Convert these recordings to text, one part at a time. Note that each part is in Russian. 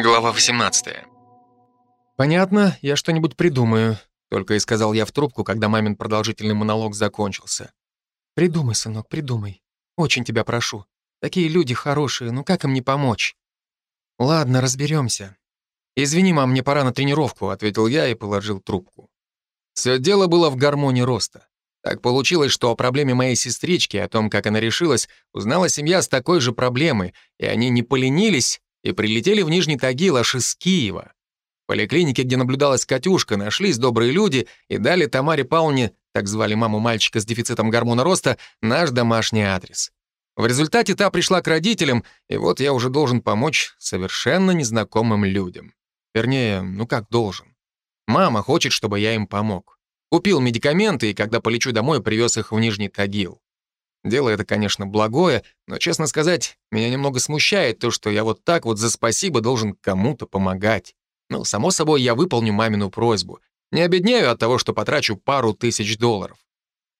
Глава 18. «Понятно, я что-нибудь придумаю», — только и сказал я в трубку, когда мамин продолжительный монолог закончился. «Придумай, сынок, придумай. Очень тебя прошу. Такие люди хорошие, ну как им не помочь?» «Ладно, разберемся. «Извини, мам, мне пора на тренировку», — ответил я и положил трубку. Все дело было в гармонии роста. Так получилось, что о проблеме моей сестрички, о том, как она решилась, узнала семья с такой же проблемой, и они не поленились и прилетели в Нижний Тагил аж из Киева. В поликлинике, где наблюдалась Катюшка, нашлись добрые люди и дали Тамаре Павловне, так звали маму мальчика с дефицитом гормона роста, наш домашний адрес. В результате та пришла к родителям, и вот я уже должен помочь совершенно незнакомым людям. Вернее, ну как должен. Мама хочет, чтобы я им помог. Купил медикаменты, и когда полечу домой, привез их в Нижний Тагил. Дело это, конечно, благое, но, честно сказать, меня немного смущает то, что я вот так вот за спасибо должен кому-то помогать. Ну, само собой, я выполню мамину просьбу. Не обеднею от того, что потрачу пару тысяч долларов.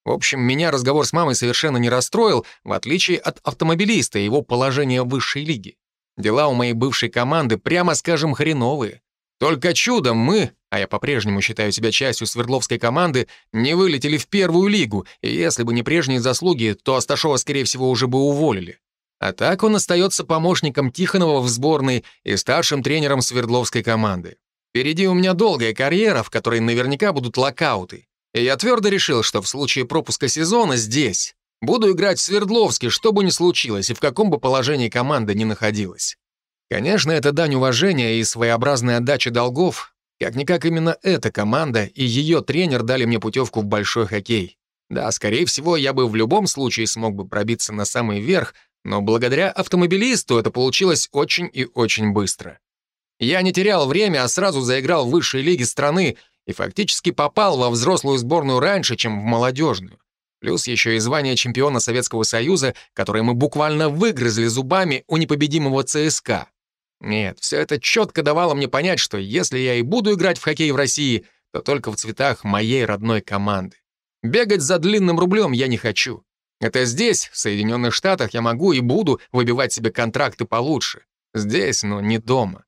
В общем, меня разговор с мамой совершенно не расстроил, в отличие от автомобилиста и его положения в высшей лиге. Дела у моей бывшей команды, прямо скажем, хреновые. Только чудом мы, а я по-прежнему считаю себя частью Свердловской команды, не вылетели в первую лигу, и если бы не прежние заслуги, то Асташова, скорее всего, уже бы уволили. А так он остается помощником Тихонова в сборной и старшим тренером Свердловской команды. Впереди у меня долгая карьера, в которой наверняка будут локауты. И я твердо решил, что в случае пропуска сезона здесь буду играть в Свердловске, что бы ни случилось и в каком бы положении команда ни находилась. Конечно, это дань уважения и своеобразная отдача долгов. Как-никак именно эта команда и ее тренер дали мне путевку в большой хоккей. Да, скорее всего, я бы в любом случае смог бы пробиться на самый верх, но благодаря автомобилисту это получилось очень и очень быстро. Я не терял время, а сразу заиграл в высшей лиге страны и фактически попал во взрослую сборную раньше, чем в молодежную. Плюс еще и звание чемпиона Советского Союза, которое мы буквально выгрызли зубами у непобедимого ЦСКА. Нет, все это четко давало мне понять, что если я и буду играть в хоккей в России, то только в цветах моей родной команды. Бегать за длинным рублем я не хочу. Это здесь, в Соединенных Штатах, я могу и буду выбивать себе контракты получше. Здесь, но не дома.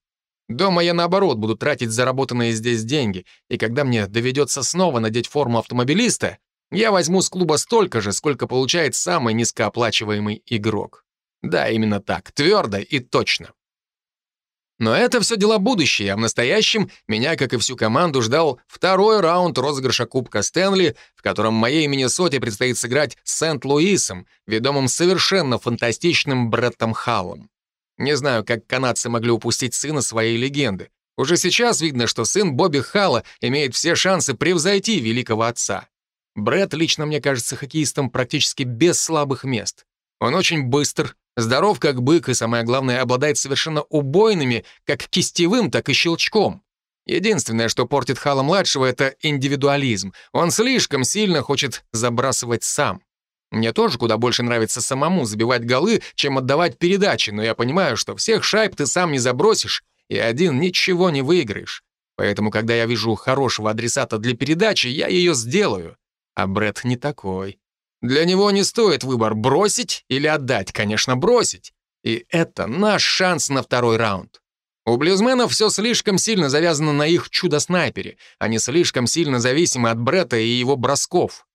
Дома я, наоборот, буду тратить заработанные здесь деньги, и когда мне доведется снова надеть форму автомобилиста, я возьму с клуба столько же, сколько получает самый низкооплачиваемый игрок. Да, именно так, твердо и точно. Но это все дела будущее, а в настоящем меня, как и всю команду, ждал второй раунд розыгрыша Кубка Стэнли, в котором моей Миннесоте предстоит сыграть с Сент-Луисом, ведомым совершенно фантастичным Бреттом Халлом. Не знаю, как канадцы могли упустить сына своей легенды. Уже сейчас видно, что сын Бобби Халла имеет все шансы превзойти великого отца. Бретт лично мне кажется хоккеистом практически без слабых мест. Он очень быстр, Здоров как бык и, самое главное, обладает совершенно убойными как кистевым, так и щелчком. Единственное, что портит Хала-младшего, это индивидуализм. Он слишком сильно хочет забрасывать сам. Мне тоже куда больше нравится самому забивать голы, чем отдавать передачи, но я понимаю, что всех шайб ты сам не забросишь, и один ничего не выиграешь. Поэтому, когда я вижу хорошего адресата для передачи, я ее сделаю. А Бред не такой. Для него не стоит выбор бросить или отдать, конечно, бросить. И это наш шанс на второй раунд. У блюзменов все слишком сильно завязано на их чудо-снайпере. Они слишком сильно зависимы от Бретта и его бросков.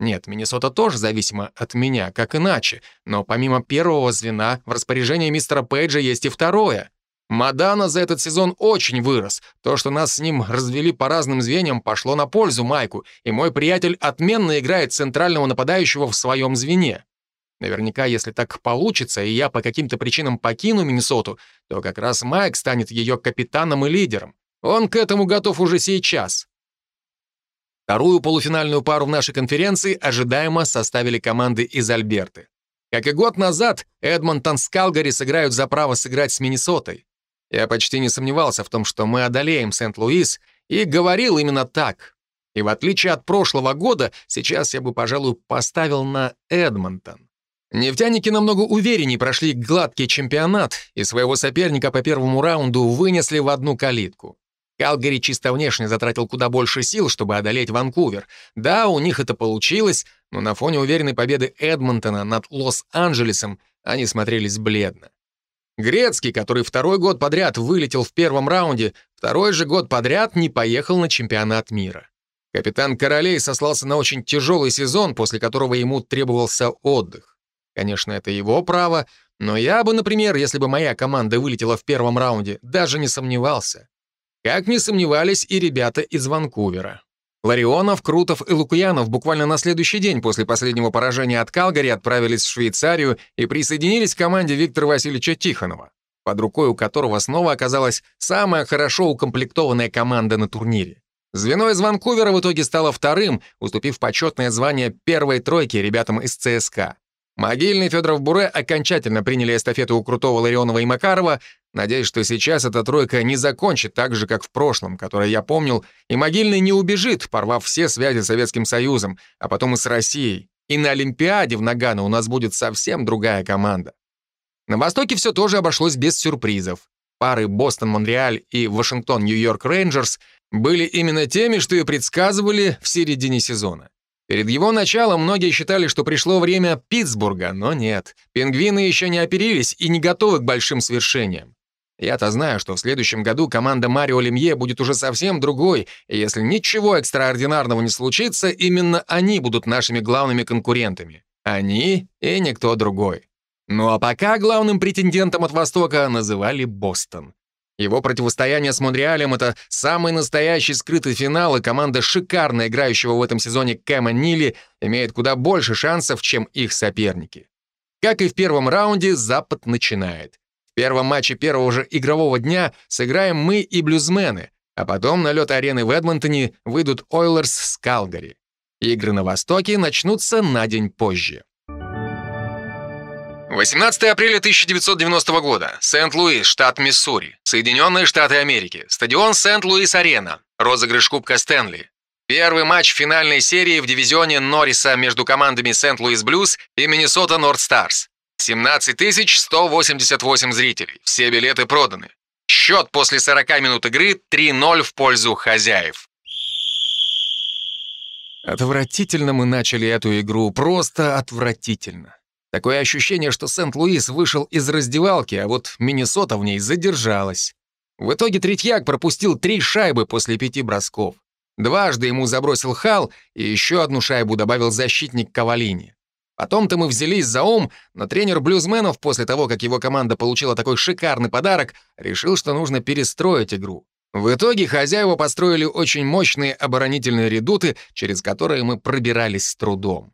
Нет, Миннесота тоже зависима от меня, как иначе. Но помимо первого звена, в распоряжении мистера Пейджа есть и второе. Мадана за этот сезон очень вырос. То, что нас с ним развели по разным звеньям, пошло на пользу Майку, и мой приятель отменно играет центрального нападающего в своем звене. Наверняка, если так получится, и я по каким-то причинам покину Миннесоту, то как раз Майк станет ее капитаном и лидером. Он к этому готов уже сейчас. Вторую полуфинальную пару в нашей конференции ожидаемо составили команды из Альберты. Как и год назад, Эдмонтон с Калгари сыграют за право сыграть с Миннесотой. Я почти не сомневался в том, что мы одолеем Сент-Луис, и говорил именно так. И в отличие от прошлого года, сейчас я бы, пожалуй, поставил на Эдмонтон. Нефтяники намного увереннее прошли гладкий чемпионат и своего соперника по первому раунду вынесли в одну калитку. Калгари чисто внешне затратил куда больше сил, чтобы одолеть Ванкувер. Да, у них это получилось, но на фоне уверенной победы Эдмонтона над Лос-Анджелесом они смотрелись бледно. Грецкий, который второй год подряд вылетел в первом раунде, второй же год подряд не поехал на чемпионат мира. Капитан Королей сослался на очень тяжелый сезон, после которого ему требовался отдых. Конечно, это его право, но я бы, например, если бы моя команда вылетела в первом раунде, даже не сомневался. Как не сомневались и ребята из Ванкувера. Ларионов, Крутов и Лукуянов буквально на следующий день после последнего поражения от Калгари отправились в Швейцарию и присоединились к команде Виктора Васильевича Тихонова, под рукой у которого снова оказалась самая хорошо укомплектованная команда на турнире. Звено из Ванкувера в итоге стало вторым, уступив почетное звание первой тройки ребятам из ЦСКА. Могильный Федоров Буре окончательно приняли эстафету у Крутого, Ларионова и Макарова, надеясь, что сейчас эта тройка не закончит так же, как в прошлом, которое я помнил, и Могильный не убежит, порвав все связи с Советским Союзом, а потом и с Россией. И на Олимпиаде в Нагано у нас будет совсем другая команда. На Востоке все тоже обошлось без сюрпризов. Пары Бостон-Монреаль и Вашингтон-Нью-Йорк Рейнджерс были именно теми, что и предсказывали в середине сезона. Перед его началом многие считали, что пришло время Питтсбурга, но нет. Пингвины еще не оперились и не готовы к большим свершениям. Я-то знаю, что в следующем году команда Марио Лемье будет уже совсем другой, и если ничего экстраординарного не случится, именно они будут нашими главными конкурентами. Они и никто другой. Ну а пока главным претендентом от Востока называли Бостон. Его противостояние с Монреалем — это самый настоящий скрытый финал, и команда шикарно играющего в этом сезоне Кэма Нили имеет куда больше шансов, чем их соперники. Как и в первом раунде, Запад начинает. В первом матче первого же игрового дня сыграем мы и блюзмены, а потом на лед арены в Эдмонтоне выйдут Ойлерс с Калгари. Игры на Востоке начнутся на день позже. 18 апреля 1990 года. Сент-Луис, штат Миссури. Соединенные Штаты Америки. Стадион Сент-Луис-Арена. Розыгрыш Кубка Стэнли. Первый матч финальной серии в дивизионе Норриса между командами Сент-Луис Блюз и Миннесота Норт Старс. 17 188 зрителей. Все билеты проданы. Счет после 40 минут игры 3-0 в пользу хозяев. Отвратительно мы начали эту игру, просто отвратительно. Такое ощущение, что Сент-Луис вышел из раздевалки, а вот Миннесота в ней задержалась. В итоге Третьяк пропустил три шайбы после пяти бросков. Дважды ему забросил Хал, и еще одну шайбу добавил защитник Кавалини. Потом-то мы взялись за ум, но тренер блюзменов после того, как его команда получила такой шикарный подарок, решил, что нужно перестроить игру. В итоге хозяева построили очень мощные оборонительные редуты, через которые мы пробирались с трудом.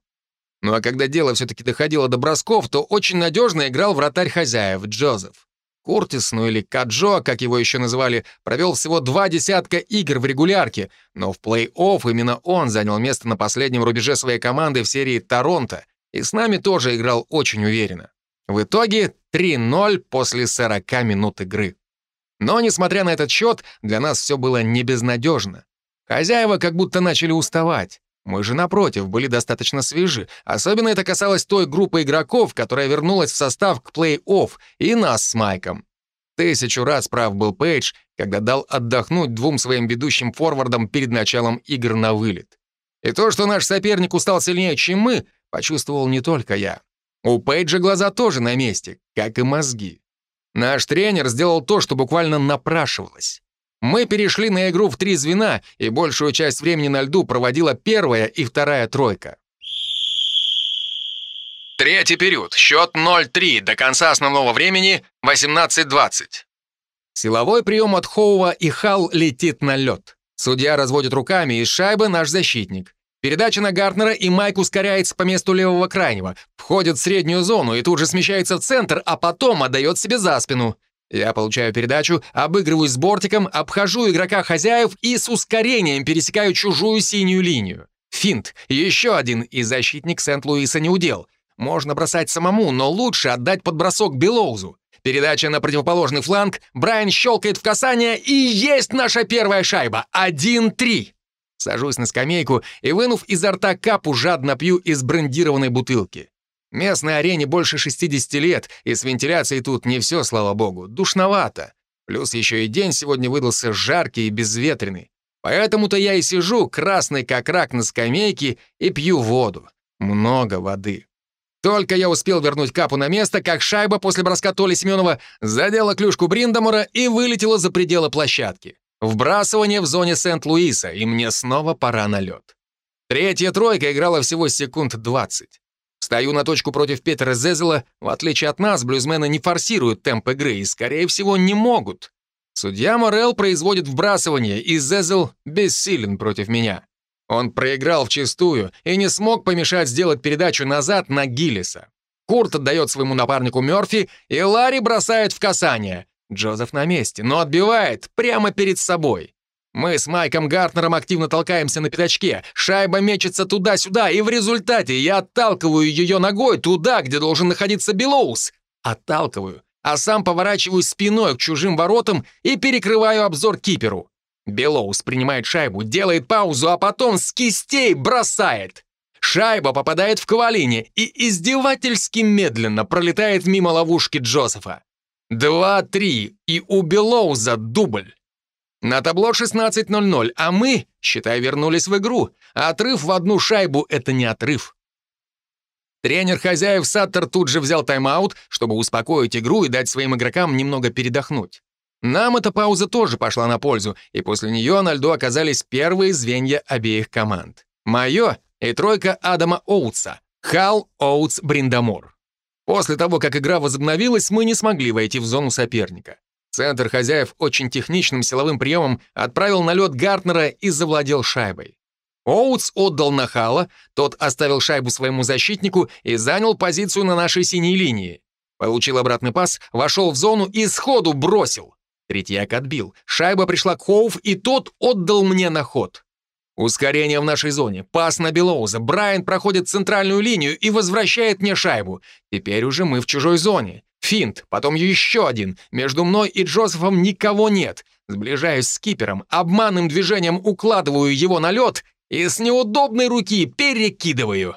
Ну а когда дело все-таки доходило до бросков, то очень надежно играл вратарь хозяев Джозеф. Куртис, ну или Каджо, как его еще называли, провел всего два десятка игр в регулярке, но в плей-офф именно он занял место на последнем рубеже своей команды в серии «Торонто», и с нами тоже играл очень уверенно. В итоге 3-0 после 40 минут игры. Но, несмотря на этот счет, для нас все было не безнадежно. Хозяева как будто начали уставать. Мы же, напротив, были достаточно свежи. Особенно это касалось той группы игроков, которая вернулась в состав к плей-офф, и нас с Майком. Тысячу раз прав был Пейдж, когда дал отдохнуть двум своим ведущим форвардам перед началом игр на вылет. И то, что наш соперник устал сильнее, чем мы, почувствовал не только я. У Пейджа глаза тоже на месте, как и мозги. Наш тренер сделал то, что буквально напрашивалось. Мы перешли на игру в три звена, и большую часть времени на льду проводила первая и вторая тройка. Третий период. Счет 0-3. До конца основного времени 18-20. Силовой прием от Хоува и Хал летит на лед. Судья разводит руками, и шайба наш защитник. Передача на Гартнера, и Майк ускоряется по месту левого крайнего. Входит в среднюю зону и тут же смещается в центр, а потом отдает себе за спину. Я получаю передачу, обыгрываюсь с бортиком, обхожу игрока хозяев и с ускорением пересекаю чужую синюю линию. Финт. Еще один, и защитник Сент-Луиса не удел. Можно бросать самому, но лучше отдать подбросок Белоузу. Передача на противоположный фланг, Брайан щелкает в касание, и есть наша первая шайба. 1-3. Сажусь на скамейку и, вынув изо рта капу, жадно пью из брендированной бутылки. Местной арене больше 60 лет, и с вентиляцией тут не все, слава богу, душновато. Плюс еще и день сегодня выдался жаркий и безветренный. Поэтому-то я и сижу, красный как рак на скамейке, и пью воду. Много воды. Только я успел вернуть капу на место, как шайба после броска Толи Семенова задела клюшку Бриндамора и вылетела за пределы площадки. Вбрасывание в зоне Сент-Луиса, и мне снова пора на лед. Третья тройка играла всего секунд 20. Стою на точку против Петера Зезела. В отличие от нас, блюзмены не форсируют темп игры и, скорее всего, не могут. Судья Морел производит вбрасывание, и Зезел бессилен против меня. Он проиграл вчистую и не смог помешать сделать передачу назад на Гиллиса. Курт отдает своему напарнику Мёрфи, и Ларри бросает в касание. Джозеф на месте, но отбивает прямо перед собой. Мы с Майком Гартнером активно толкаемся на пятачке, шайба мечется туда-сюда, и в результате я отталкиваю ее ногой туда, где должен находиться Белоус. Отталкиваю, а сам поворачиваюсь спиной к чужим воротам и перекрываю обзор киперу. Белоус принимает шайбу, делает паузу, а потом с кистей бросает. Шайба попадает в Ковалине и издевательски медленно пролетает мимо ловушки Джозефа. Два-три, и у Белоуза дубль. На табло 16.00, а мы, считай, вернулись в игру. отрыв в одну шайбу — это не отрыв. Тренер хозяев Саттер тут же взял тайм-аут, чтобы успокоить игру и дать своим игрокам немного передохнуть. Нам эта пауза тоже пошла на пользу, и после нее на льду оказались первые звенья обеих команд. Мое и тройка Адама Оутса. Хал, Оутс, Бриндамор. После того, как игра возобновилась, мы не смогли войти в зону соперника. Центр хозяев очень техничным силовым приемом отправил на лед Гартнера и завладел шайбой. Оутс отдал на Хала, тот оставил шайбу своему защитнику и занял позицию на нашей синей линии. Получил обратный пас, вошел в зону и сходу бросил. Третьяк отбил. Шайба пришла к Хоуф, и тот отдал мне на ход. Ускорение в нашей зоне. Пас на Белоуза. Брайан проходит центральную линию и возвращает мне шайбу. Теперь уже мы в чужой зоне. Финт, потом еще один. Между мной и Джозефом никого нет. Сближаюсь с кипером, обманным движением укладываю его на лед и с неудобной руки перекидываю.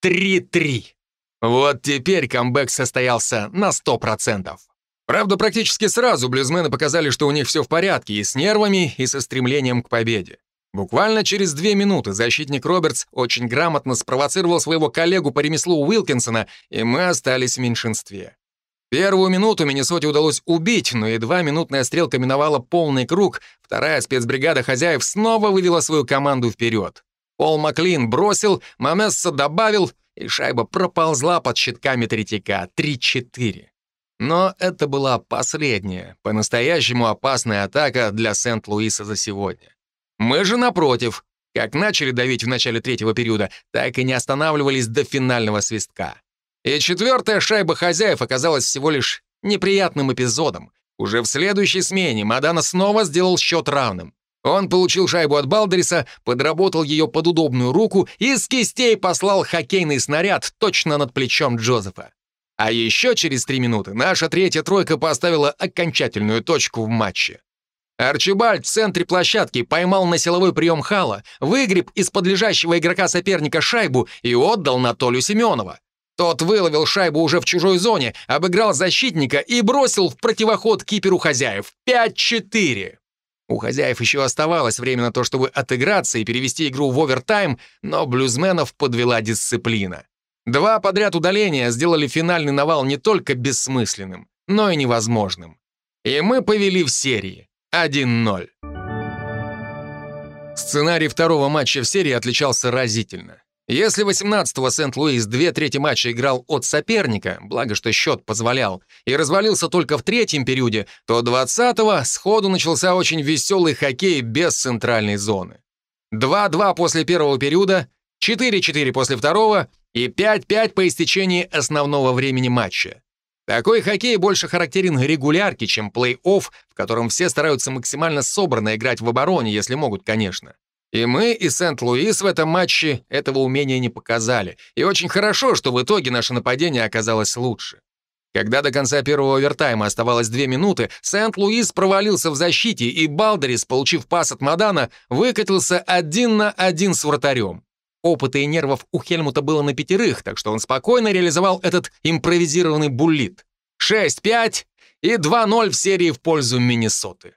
Три-три. Вот теперь камбэк состоялся на сто процентов. Правда, практически сразу блюзмены показали, что у них все в порядке и с нервами, и со стремлением к победе. Буквально через две минуты защитник Робертс очень грамотно спровоцировал своего коллегу по ремеслу Уилкинсона, и мы остались в меньшинстве. Первую минуту Миннесоте удалось убить, но едва минутная стрелка миновала полный круг, вторая спецбригада хозяев снова вывела свою команду вперед. Пол Маклин бросил, Мамесса добавил, и шайба проползла под щитками третьяка 3-4. Но это была последняя, по-настоящему опасная атака для Сент-Луиса за сегодня. Мы же, напротив, как начали давить в начале третьего периода, так и не останавливались до финального свистка. И четвертая шайба хозяев оказалась всего лишь неприятным эпизодом. Уже в следующей смене Мадана снова сделал счет равным. Он получил шайбу от Балдериса, подработал ее под удобную руку и с кистей послал хоккейный снаряд точно над плечом Джозефа. А еще через три минуты наша третья тройка поставила окончательную точку в матче. Арчибальд в центре площадки поймал на силовой прием Хала, выгреб из-под лежащего игрока соперника шайбу и отдал на Толю Семенова. Тот выловил шайбу уже в чужой зоне, обыграл защитника и бросил в противоход киперу хозяев. 5-4. У хозяев еще оставалось время на то, чтобы отыграться и перевести игру в овертайм, но блюзменов подвела дисциплина. Два подряд удаления сделали финальный навал не только бессмысленным, но и невозможным. И мы повели в серии 1-0. Сценарий второго матча в серии отличался разительно. Если 18-го Сент-Луис две трети матча играл от соперника, благо что счет позволял, и развалился только в третьем периоде, то 20-го сходу начался очень веселый хоккей без центральной зоны. 2-2 после первого периода, 4-4 после второго и 5-5 по истечении основного времени матча. Такой хоккей больше характерен регулярке, чем плей-офф, в котором все стараются максимально собранно играть в обороне, если могут, конечно. И мы, и Сент-Луис в этом матче этого умения не показали. И очень хорошо, что в итоге наше нападение оказалось лучше. Когда до конца первого овертайма оставалось две минуты, Сент-Луис провалился в защите, и Балдерис, получив пас от Мадана, выкатился один на один с вратарем. Опыта и нервов у Хельмута было на пятерых, так что он спокойно реализовал этот импровизированный буллит. 6-5 и 2-0 в серии в пользу Миннесоты.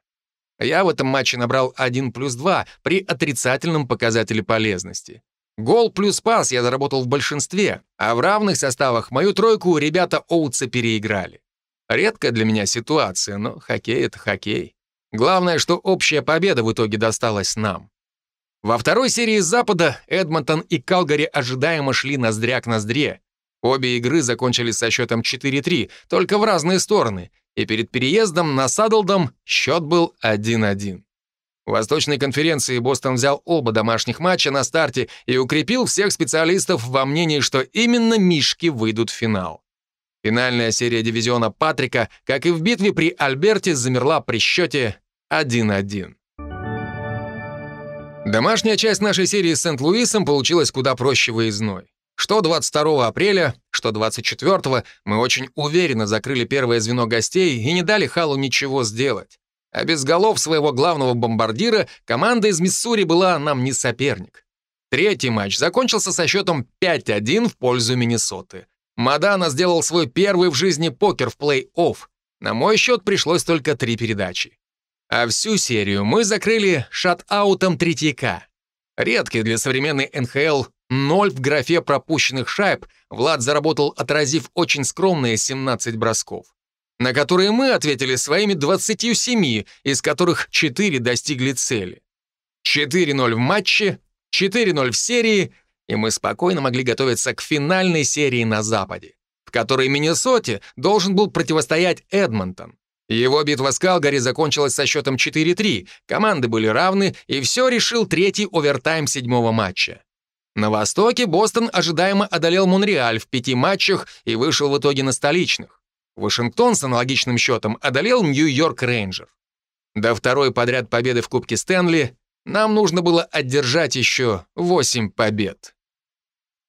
Я в этом матче набрал 1 плюс 2 при отрицательном показателе полезности. Гол плюс пас я заработал в большинстве, а в равных составах мою тройку ребята Оутса переиграли. Редкая для меня ситуация, но хоккей — это хоккей. Главное, что общая победа в итоге досталась нам. Во второй серии Запада Эдмонтон и Калгари ожидаемо шли ноздря к ноздре. Обе игры закончились со счетом 4-3, только в разные стороны, и перед переездом на Садлдом счет был 1-1. В Восточной конференции Бостон взял оба домашних матча на старте и укрепил всех специалистов во мнении, что именно Мишки выйдут в финал. Финальная серия дивизиона Патрика, как и в битве при Альберте, замерла при счете 1-1. Домашняя часть нашей серии с Сент-Луисом получилась куда проще выездной. Что 22 апреля, что 24 мы очень уверенно закрыли первое звено гостей и не дали Халу ничего сделать. А без голов своего главного бомбардира команда из Миссури была нам не соперник. Третий матч закончился со счетом 5-1 в пользу Миннесоты. Мадана сделал свой первый в жизни покер в плей-офф. На мой счет пришлось только три передачи. А всю серию мы закрыли шат-аутом третьяка. Редкий для современной НХЛ ноль в графе пропущенных шайб Влад заработал, отразив очень скромные 17 бросков на которые мы ответили своими 27, из которых 4 достигли цели. 4-0 в матче, 4-0 в серии, и мы спокойно могли готовиться к финальной серии на Западе, в которой Миннесоте должен был противостоять Эдмонтон. Его битва с Калгари закончилась со счетом 4-3, команды были равны, и все решил третий овертайм седьмого матча. На Востоке Бостон ожидаемо одолел Монреаль в пяти матчах и вышел в итоге на столичных. Вашингтон с аналогичным счетом одолел Нью-Йорк Рейнджер. До второй подряд победы в Кубке Стэнли нам нужно было одержать еще 8 побед.